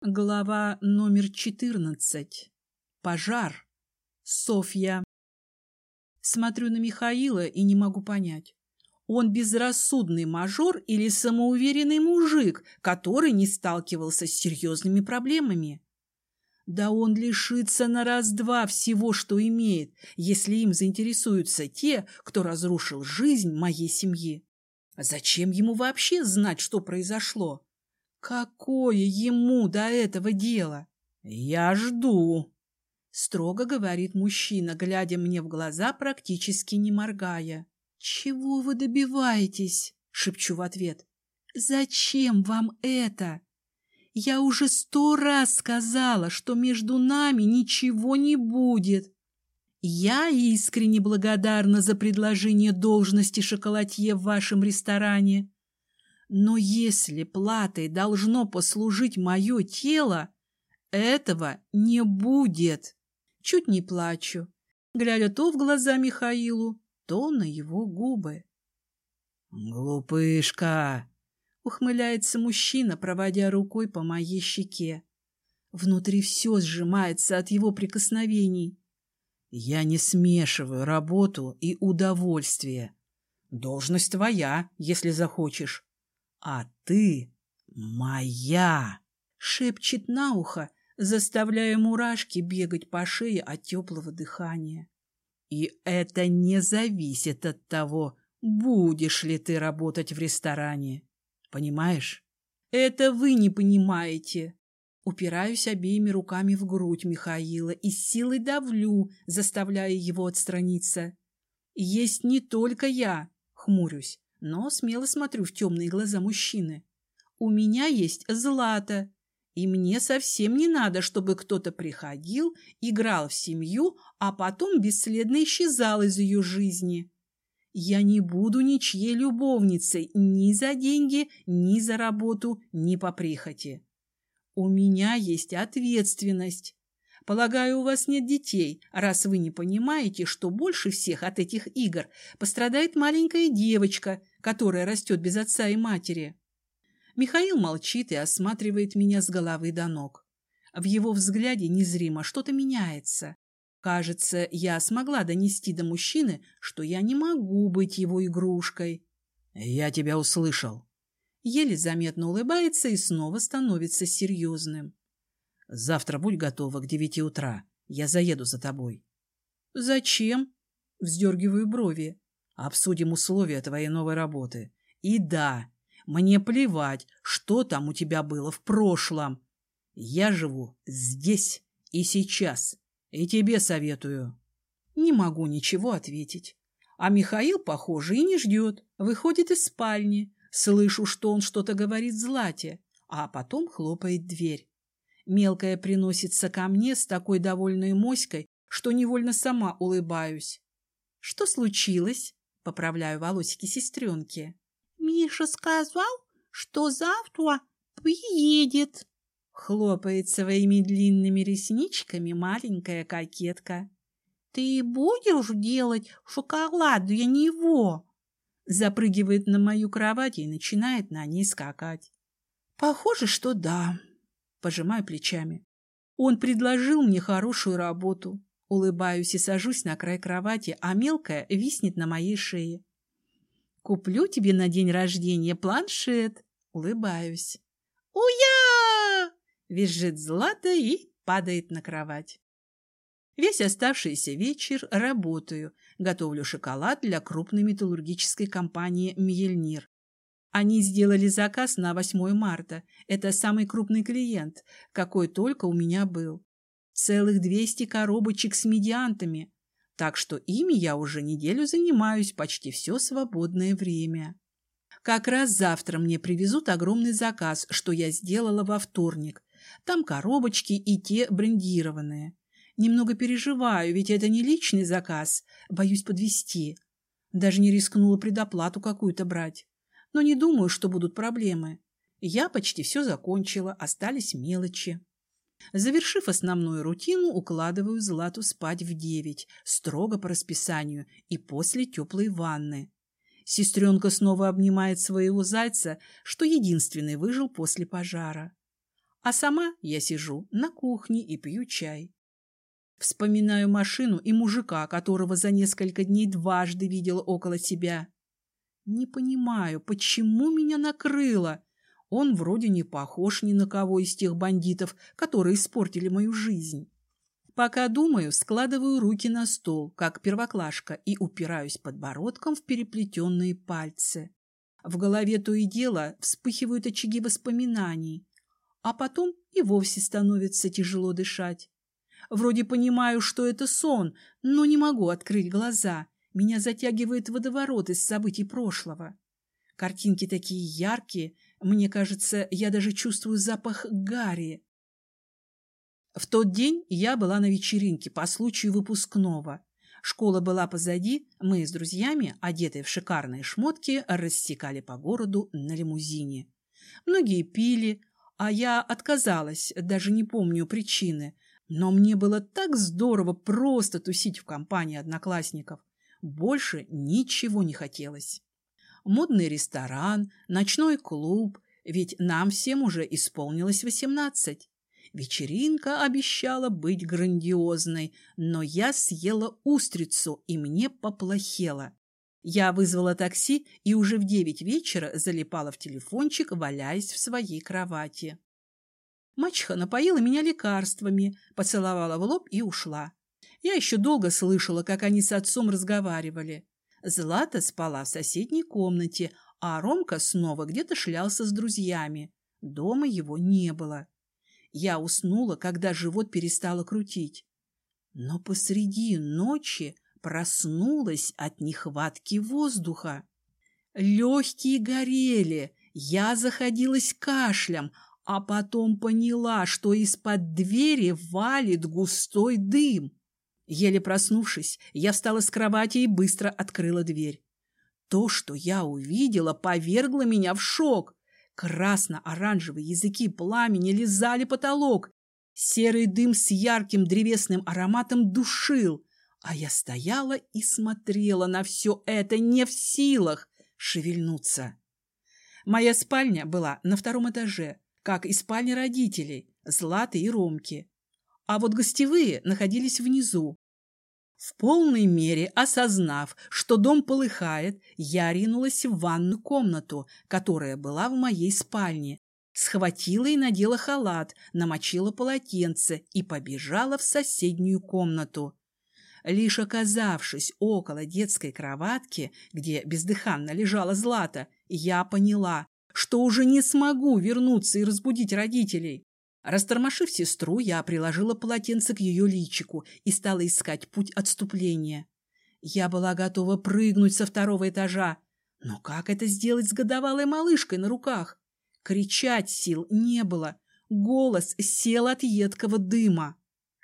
Глава номер 14. Пожар. Софья. Смотрю на Михаила и не могу понять. Он безрассудный мажор или самоуверенный мужик, который не сталкивался с серьезными проблемами? Да он лишится на раз-два всего, что имеет, если им заинтересуются те, кто разрушил жизнь моей семьи. Зачем ему вообще знать, что произошло? Какое ему до этого дело? Я жду, строго говорит мужчина, глядя мне в глаза, практически не моргая. Чего вы добиваетесь? шепчу в ответ. Зачем вам это? Я уже сто раз сказала, что между нами ничего не будет. Я искренне благодарна за предложение должности шоколадье в вашем ресторане. Но если платой должно послужить мое тело, этого не будет. Чуть не плачу, глядя то в глаза Михаилу, то на его губы. «Глупышка!» — ухмыляется мужчина, проводя рукой по моей щеке. Внутри все сжимается от его прикосновений. «Я не смешиваю работу и удовольствие. Должность твоя, если захочешь. А ты моя, шепчет на ухо, заставляя мурашки бегать по шее от теплого дыхания. И это не зависит от того, будешь ли ты работать в ресторане. Понимаешь? Это вы не понимаете. Упираюсь обеими руками в грудь Михаила и силой давлю, заставляя его отстраниться. Есть не только я, хмурюсь, но смело смотрю в темные глаза мужчины. У меня есть Злата, и мне совсем не надо, чтобы кто-то приходил, играл в семью, а потом бесследно исчезал из ее жизни. Я не буду ничьей любовницей ни за деньги, ни за работу, ни по прихоти. У меня есть ответственность. Полагаю, у вас нет детей, раз вы не понимаете, что больше всех от этих игр пострадает маленькая девочка, которая растет без отца и матери. Михаил молчит и осматривает меня с головы до ног. В его взгляде незримо что-то меняется. Кажется, я смогла донести до мужчины, что я не могу быть его игрушкой. «Я тебя услышал». Еле заметно улыбается и снова становится серьезным. Завтра будь готова к девяти утра. Я заеду за тобой. Зачем? Вздергиваю брови. Обсудим условия твоей новой работы. И да, мне плевать, что там у тебя было в прошлом. Я живу здесь и сейчас. И тебе советую. Не могу ничего ответить. А Михаил, похоже, и не ждет. Выходит из спальни. Слышу, что он что-то говорит Злате, а потом хлопает дверь. Мелкая приносится ко мне с такой довольной моськой, что невольно сама улыбаюсь. «Что случилось?» — поправляю волосики сестренки. «Миша сказал, что завтра приедет», — хлопает своими длинными ресничками маленькая кокетка. «Ты будешь делать шоколад для него?» Запрыгивает на мою кровать и начинает на ней скакать. «Похоже, что да», Пожимаю плечами. Он предложил мне хорошую работу. Улыбаюсь и сажусь на край кровати, а мелкая виснет на моей шее. Куплю тебе на день рождения планшет. Улыбаюсь. «Уя!» — визжит Злата и падает на кровать. Весь оставшийся вечер работаю, готовлю шоколад для крупной металлургической компании «Мьельнир». Они сделали заказ на 8 марта. Это самый крупный клиент, какой только у меня был. Целых 200 коробочек с медиантами. Так что ими я уже неделю занимаюсь почти все свободное время. Как раз завтра мне привезут огромный заказ, что я сделала во вторник. Там коробочки и те брендированные. Немного переживаю, ведь это не личный заказ. Боюсь подвести. Даже не рискнула предоплату какую-то брать но не думаю, что будут проблемы. Я почти все закончила, остались мелочи. Завершив основную рутину, укладываю Злату спать в девять, строго по расписанию, и после теплой ванны. Сестренка снова обнимает своего зайца, что единственный выжил после пожара. А сама я сижу на кухне и пью чай. Вспоминаю машину и мужика, которого за несколько дней дважды видела около себя. Не понимаю, почему меня накрыло. Он вроде не похож ни на кого из тех бандитов, которые испортили мою жизнь. Пока думаю, складываю руки на стол, как первоклашка, и упираюсь подбородком в переплетенные пальцы. В голове то и дело вспыхивают очаги воспоминаний, а потом и вовсе становится тяжело дышать. Вроде понимаю, что это сон, но не могу открыть глаза. Меня затягивает водоворот из событий прошлого. Картинки такие яркие, мне кажется, я даже чувствую запах гари. В тот день я была на вечеринке по случаю выпускного. Школа была позади, мы с друзьями, одетые в шикарные шмотки, рассекали по городу на лимузине. Многие пили, а я отказалась, даже не помню причины. Но мне было так здорово просто тусить в компании одноклассников. Больше ничего не хотелось. Модный ресторан, ночной клуб, ведь нам всем уже исполнилось восемнадцать. Вечеринка обещала быть грандиозной, но я съела устрицу, и мне поплохело. Я вызвала такси и уже в девять вечера залипала в телефончик, валяясь в своей кровати. Мачеха напоила меня лекарствами, поцеловала в лоб и ушла. Я еще долго слышала, как они с отцом разговаривали. Злата спала в соседней комнате, а Ромка снова где-то шлялся с друзьями. Дома его не было. Я уснула, когда живот перестало крутить. Но посреди ночи проснулась от нехватки воздуха. Легкие горели, я заходилась кашлем, а потом поняла, что из-под двери валит густой дым. Еле проснувшись, я встала с кровати и быстро открыла дверь. То, что я увидела, повергло меня в шок. Красно-оранжевые языки пламени лизали потолок. Серый дым с ярким древесным ароматом душил. А я стояла и смотрела на все это не в силах шевельнуться. Моя спальня была на втором этаже, как и спальня родителей, Златы и Ромки. А вот гостевые находились внизу. В полной мере осознав, что дом полыхает, я ринулась в ванную комнату, которая была в моей спальне. Схватила и надела халат, намочила полотенце и побежала в соседнюю комнату. Лишь оказавшись около детской кроватки, где бездыханно лежала Злата, я поняла, что уже не смогу вернуться и разбудить родителей. Растормошив сестру, я приложила полотенце к ее личику и стала искать путь отступления. Я была готова прыгнуть со второго этажа, но как это сделать с годовалой малышкой на руках? Кричать сил не было, голос сел от едкого дыма.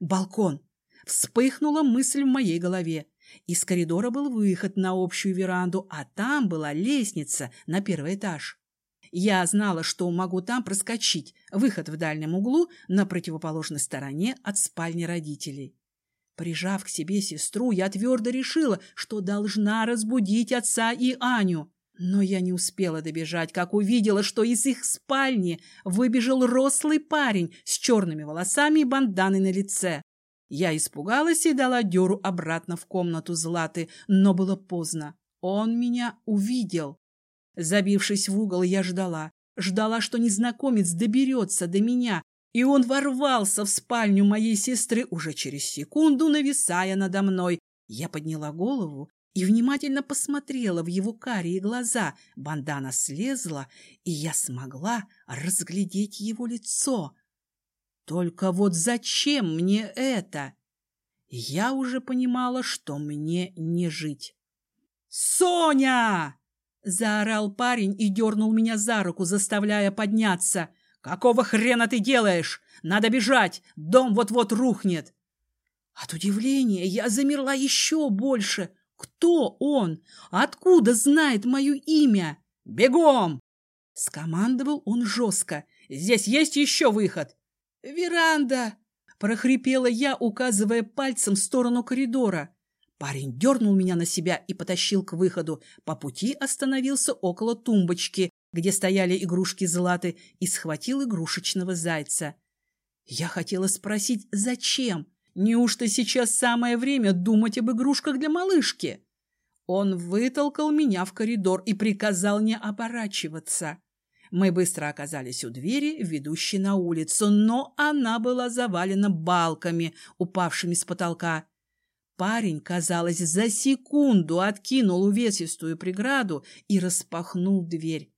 Балкон. Вспыхнула мысль в моей голове. Из коридора был выход на общую веранду, а там была лестница на первый этаж. Я знала, что могу там проскочить, выход в дальнем углу на противоположной стороне от спальни родителей. Прижав к себе сестру, я твердо решила, что должна разбудить отца и Аню. Но я не успела добежать, как увидела, что из их спальни выбежал рослый парень с черными волосами и банданой на лице. Я испугалась и дала дёру обратно в комнату Златы, но было поздно. Он меня увидел. Забившись в угол, я ждала. Ждала, что незнакомец доберется до меня, и он ворвался в спальню моей сестры уже через секунду, нависая надо мной. Я подняла голову и внимательно посмотрела в его карие глаза. Бандана слезла, и я смогла разглядеть его лицо. Только вот зачем мне это? Я уже понимала, что мне не жить. «Соня!» — заорал парень и дернул меня за руку, заставляя подняться. «Какого хрена ты делаешь? Надо бежать! Дом вот-вот рухнет!» От удивления я замерла еще больше. Кто он? Откуда знает мое имя? «Бегом!» — скомандовал он жестко. «Здесь есть еще выход!» «Веранда!» – прохрипела я, указывая пальцем в сторону коридора. Парень дернул меня на себя и потащил к выходу. По пути остановился около тумбочки где стояли игрушки Златы, и схватил игрушечного зайца. Я хотела спросить, зачем? Неужто сейчас самое время думать об игрушках для малышки? Он вытолкал меня в коридор и приказал не оборачиваться. Мы быстро оказались у двери, ведущей на улицу, но она была завалена балками, упавшими с потолка. Парень, казалось, за секунду откинул увесистую преграду и распахнул дверь.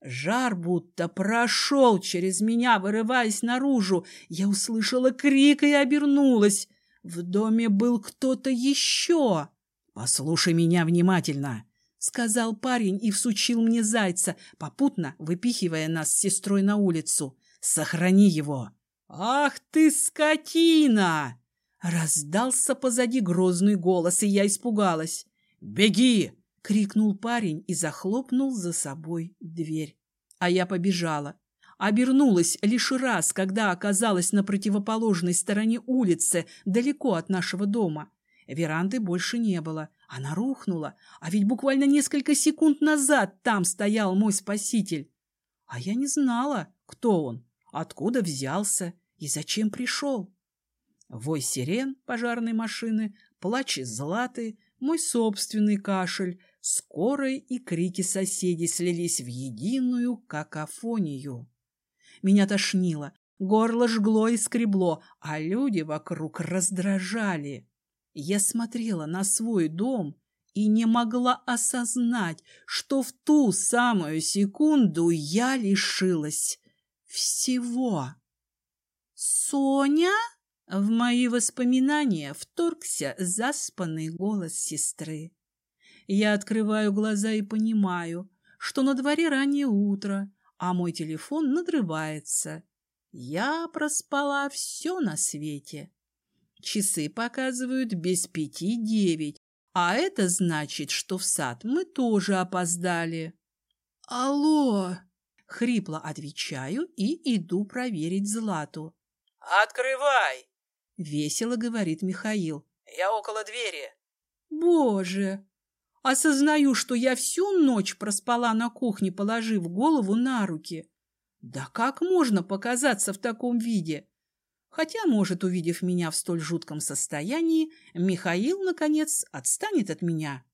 Жар будто прошел через меня, вырываясь наружу. Я услышала крик и обернулась. В доме был кто-то еще. «Послушай меня внимательно», — сказал парень и всучил мне зайца, попутно выпихивая нас с сестрой на улицу. «Сохрани его». «Ах ты, скотина!» Раздался позади грозный голос, и я испугалась. «Беги!» — крикнул парень и захлопнул за собой дверь. А я побежала. Обернулась лишь раз, когда оказалась на противоположной стороне улицы, далеко от нашего дома. Веранды больше не было. Она рухнула, а ведь буквально несколько секунд назад там стоял мой спаситель. А я не знала, кто он, откуда взялся и зачем пришел. Вой сирен пожарной машины, плач златы, мой собственный кашель, скорой и крики соседей слились в единую какофонию. Меня тошнило, горло жгло и скребло, а люди вокруг раздражали. Я смотрела на свой дом и не могла осознать, что в ту самую секунду я лишилась всего. «Соня?» В мои воспоминания вторгся заспанный голос сестры. Я открываю глаза и понимаю, что на дворе раннее утро, а мой телефон надрывается. Я проспала все на свете. Часы показывают без пяти девять, а это значит, что в сад мы тоже опоздали. «Алло!» — хрипло отвечаю и иду проверить Злату. «Открывай!» — весело говорит Михаил. «Я около двери». «Боже! Осознаю, что я всю ночь проспала на кухне, положив голову на руки. Да как можно показаться в таком виде? Хотя, может, увидев меня в столь жутком состоянии, Михаил, наконец, отстанет от меня».